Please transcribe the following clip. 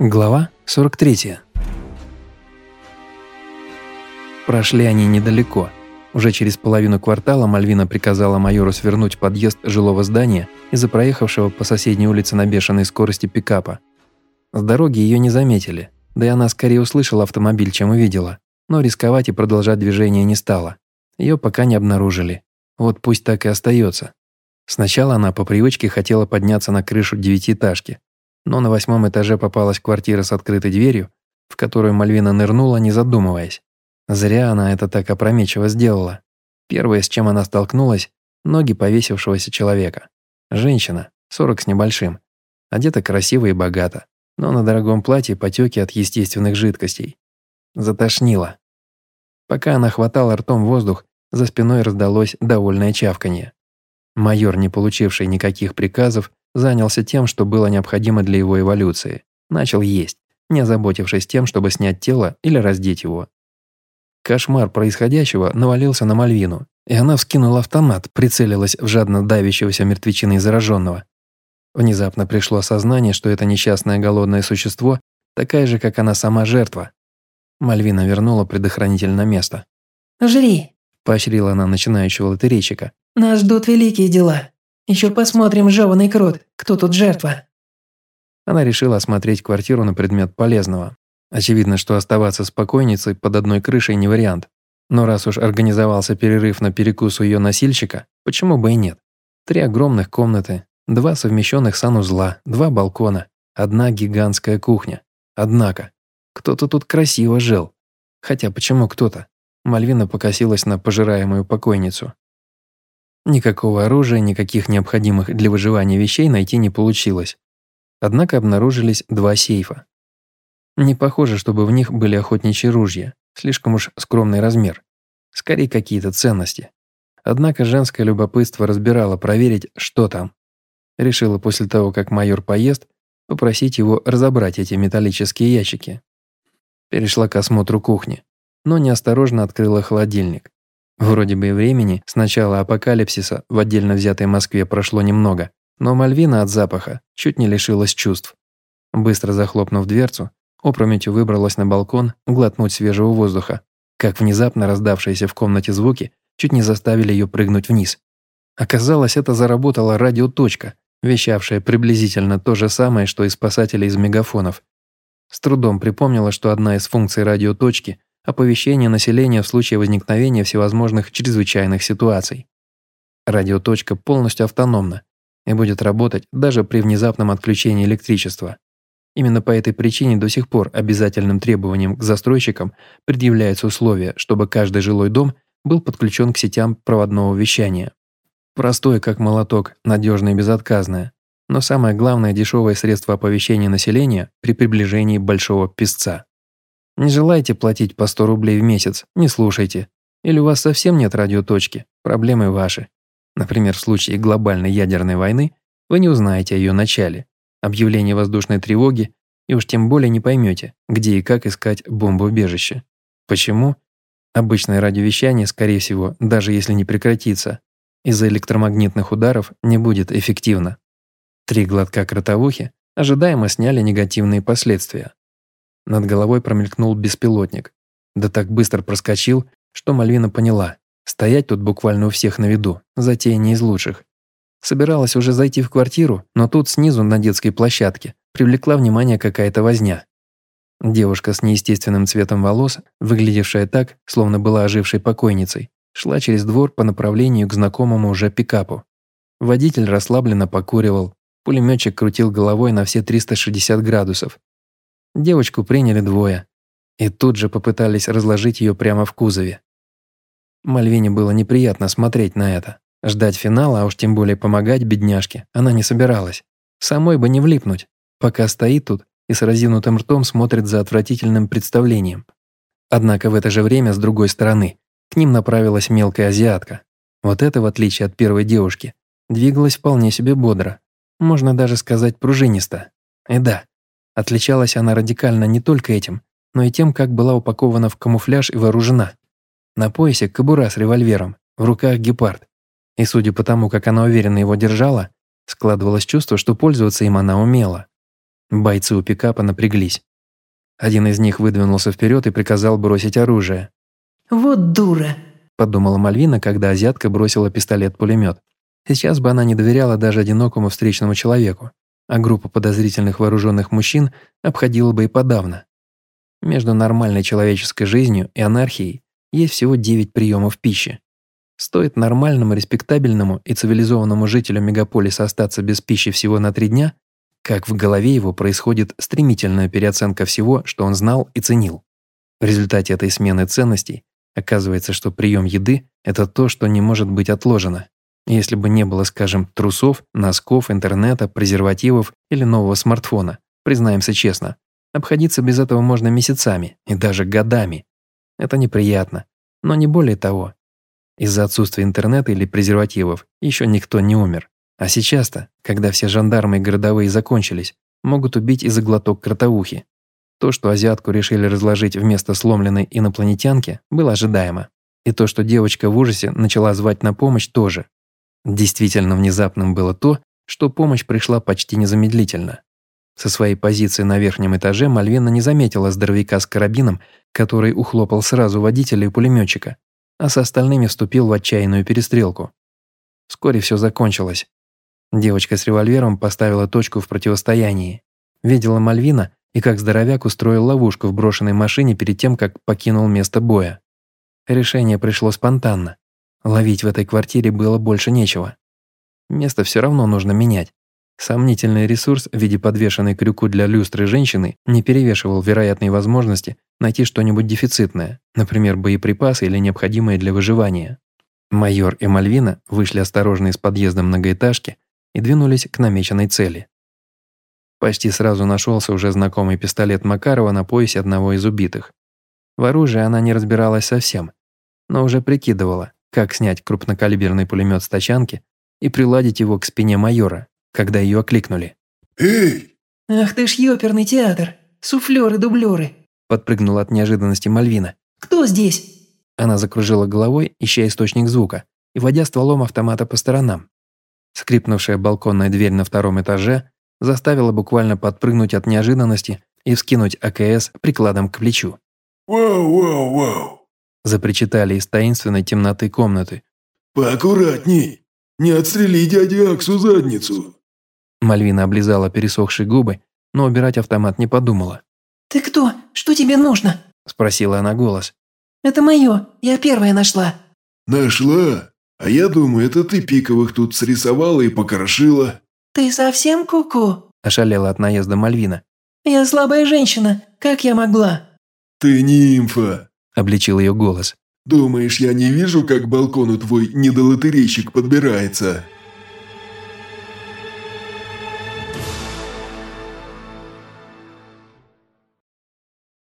Глава 43. Прошли они недалеко. Уже через половину квартала Мальвина приказала майору свернуть подъезд жилого здания из-за проехавшего по соседней улице на бешеной скорости пикапа. С дороги ее не заметили, да и она скорее услышала автомобиль, чем увидела, но рисковать и продолжать движение не стала. Ее пока не обнаружили. Вот пусть так и остается. Сначала она по привычке хотела подняться на крышу девятиэтажки, но на восьмом этаже попалась квартира с открытой дверью, в которую Мальвина нырнула, не задумываясь. Зря она это так опрометчиво сделала. Первое, с чем она столкнулась – ноги повесившегося человека. Женщина, 40 с небольшим, одета красиво и богато, но на дорогом платье потеки от естественных жидкостей. Затошнило. Пока она хватала ртом воздух, за спиной раздалось довольное чавканье. Майор, не получивший никаких приказов, занялся тем, что было необходимо для его эволюции. Начал есть, не озаботившись тем, чтобы снять тело или раздеть его. Кошмар происходящего навалился на Мальвину, и она вскинула автомат, прицелилась в жадно давящегося мертвечиной зараженного. Внезапно пришло осознание, что это несчастное голодное существо такая же, как она сама жертва. Мальвина вернула предохранитель на место. «Жри!» – поощрила она начинающего лотерейщика. «Нас ждут великие дела!» Еще посмотрим, жеванный крот, кто тут жертва». Она решила осмотреть квартиру на предмет полезного. Очевидно, что оставаться с покойницей под одной крышей не вариант. Но раз уж организовался перерыв на перекус у ее носильщика, почему бы и нет? Три огромных комнаты, два совмещенных санузла, два балкона, одна гигантская кухня. Однако, кто-то тут красиво жил. Хотя почему кто-то? Мальвина покосилась на пожираемую покойницу. Никакого оружия, никаких необходимых для выживания вещей найти не получилось. Однако обнаружились два сейфа. Не похоже, чтобы в них были охотничьи ружья, слишком уж скромный размер. Скорее, какие-то ценности. Однако женское любопытство разбирало проверить, что там. Решила после того, как майор поест, попросить его разобрать эти металлические ящики. Перешла к осмотру кухни, но неосторожно открыла холодильник. Вроде бы и времени с начала апокалипсиса в отдельно взятой Москве прошло немного, но Мальвина от запаха чуть не лишилась чувств. Быстро захлопнув дверцу, опрометью выбралась на балкон глотнуть свежего воздуха, как внезапно раздавшиеся в комнате звуки чуть не заставили ее прыгнуть вниз. Оказалось, это заработала радиоточка, вещавшая приблизительно то же самое, что и спасатели из мегафонов. С трудом припомнила, что одна из функций радиоточки оповещение населения в случае возникновения всевозможных чрезвычайных ситуаций. Радиоточка полностью автономна и будет работать даже при внезапном отключении электричества. Именно по этой причине до сих пор обязательным требованием к застройщикам предъявляется условие, чтобы каждый жилой дом был подключен к сетям проводного вещания. Простое как молоток, надежное и безотказное, но самое главное дешевое средство оповещения населения при приближении большого песца. Не желаете платить по 100 рублей в месяц, не слушайте. Или у вас совсем нет радиоточки, проблемы ваши. Например, в случае глобальной ядерной войны вы не узнаете о ее начале, объявлении воздушной тревоги и уж тем более не поймете, где и как искать бомбоубежище. Почему? Обычное радиовещание, скорее всего, даже если не прекратится, из-за электромагнитных ударов не будет эффективно. Три глотка кротовухи ожидаемо сняли негативные последствия. Над головой промелькнул беспилотник. Да так быстро проскочил, что Мальвина поняла. Стоять тут буквально у всех на виду, затея не из лучших. Собиралась уже зайти в квартиру, но тут снизу на детской площадке привлекла внимание какая-то возня. Девушка с неестественным цветом волос, выглядевшая так, словно была ожившей покойницей, шла через двор по направлению к знакомому уже пикапу. Водитель расслабленно покуривал, пулеметчик крутил головой на все 360 градусов, Девочку приняли двое. И тут же попытались разложить ее прямо в кузове. Мальвине было неприятно смотреть на это. Ждать финала, а уж тем более помогать бедняжке, она не собиралась. Самой бы не влипнуть, пока стоит тут и с разинутым ртом смотрит за отвратительным представлением. Однако в это же время, с другой стороны, к ним направилась мелкая азиатка. Вот это, в отличие от первой девушки, двигалась вполне себе бодро. Можно даже сказать пружинисто. И да, Отличалась она радикально не только этим, но и тем, как была упакована в камуфляж и вооружена. На поясе кобура с револьвером, в руках гепард. И судя по тому, как она уверенно его держала, складывалось чувство, что пользоваться им она умела. Бойцы у пикапа напряглись. Один из них выдвинулся вперед и приказал бросить оружие. «Вот дура», – подумала Мальвина, когда азиатка бросила пистолет-пулемет. Сейчас бы она не доверяла даже одинокому встречному человеку, а группа подозрительных вооруженных мужчин обходила бы и подавно. Между нормальной человеческой жизнью и анархией есть всего 9 приемов пищи. Стоит нормальному, респектабельному и цивилизованному жителю мегаполиса остаться без пищи всего на три дня, как в голове его происходит стремительная переоценка всего, что он знал и ценил. В результате этой смены ценностей оказывается, что прием еды – это то, что не может быть отложено. Если бы не было, скажем, трусов, носков, интернета, презервативов или нового смартфона, признаемся честно, обходиться без этого можно месяцами и даже годами. Это неприятно, но не более того. Из-за отсутствия интернета или презервативов еще никто не умер. А сейчас-то, когда все жандармы и городовые закончились, могут убить из-за глоток кротоухи. То, что азиатку решили разложить вместо сломленной инопланетянки, было ожидаемо. И то, что девочка в ужасе начала звать на помощь, тоже. Действительно внезапным было то, что помощь пришла почти незамедлительно. Со своей позиции на верхнем этаже Мальвена не заметила здоровяка с карабином, который ухлопал сразу водителя и пулеметчика, а с остальными вступил в отчаянную перестрелку. Вскоре все закончилось. Девочка с револьвером поставила точку в противостоянии. Видела Мальвина и как здоровяк устроил ловушку в брошенной машине перед тем, как покинул место боя. Решение пришло спонтанно. Ловить в этой квартире было больше нечего. Место все равно нужно менять. Сомнительный ресурс в виде подвешенной крюку для люстры женщины не перевешивал вероятные возможности найти что-нибудь дефицитное, например, боеприпасы или необходимые для выживания. Майор и Мальвина вышли осторожно из подъезда многоэтажки и двинулись к намеченной цели. Почти сразу нашелся уже знакомый пистолет Макарова на поясе одного из убитых. В оружии она не разбиралась совсем, но уже прикидывала, как снять крупнокалиберный пулемет с тачанки и приладить его к спине майора, когда ее окликнули. «Эй!» «Ах ты ж ёперный театр! Суфлёры-дублёры!» Подпрыгнула от неожиданности Мальвина. «Кто здесь?» Она закружила головой, ища источник звука, и водя стволом автомата по сторонам. Скрипнувшая балконная дверь на втором этаже заставила буквально подпрыгнуть от неожиданности и вскинуть АКС прикладом к плечу. «Вау, вау, вау!» Запричитали из таинственной темноты комнаты. «Поаккуратней! Не отстрели дяди Аксу задницу!» Мальвина облизала пересохшие губы, но убирать автомат не подумала. «Ты кто? Что тебе нужно?» – спросила она голос. «Это мое. Я первая нашла». «Нашла? А я думаю, это ты пиковых тут срисовала и покрошила». «Ты совсем куку?» – ошалела от наезда Мальвина. «Я слабая женщина. Как я могла?» «Ты нимфа», – обличил ее голос. «Думаешь, я не вижу, как балкону твой недолотерейщик подбирается?»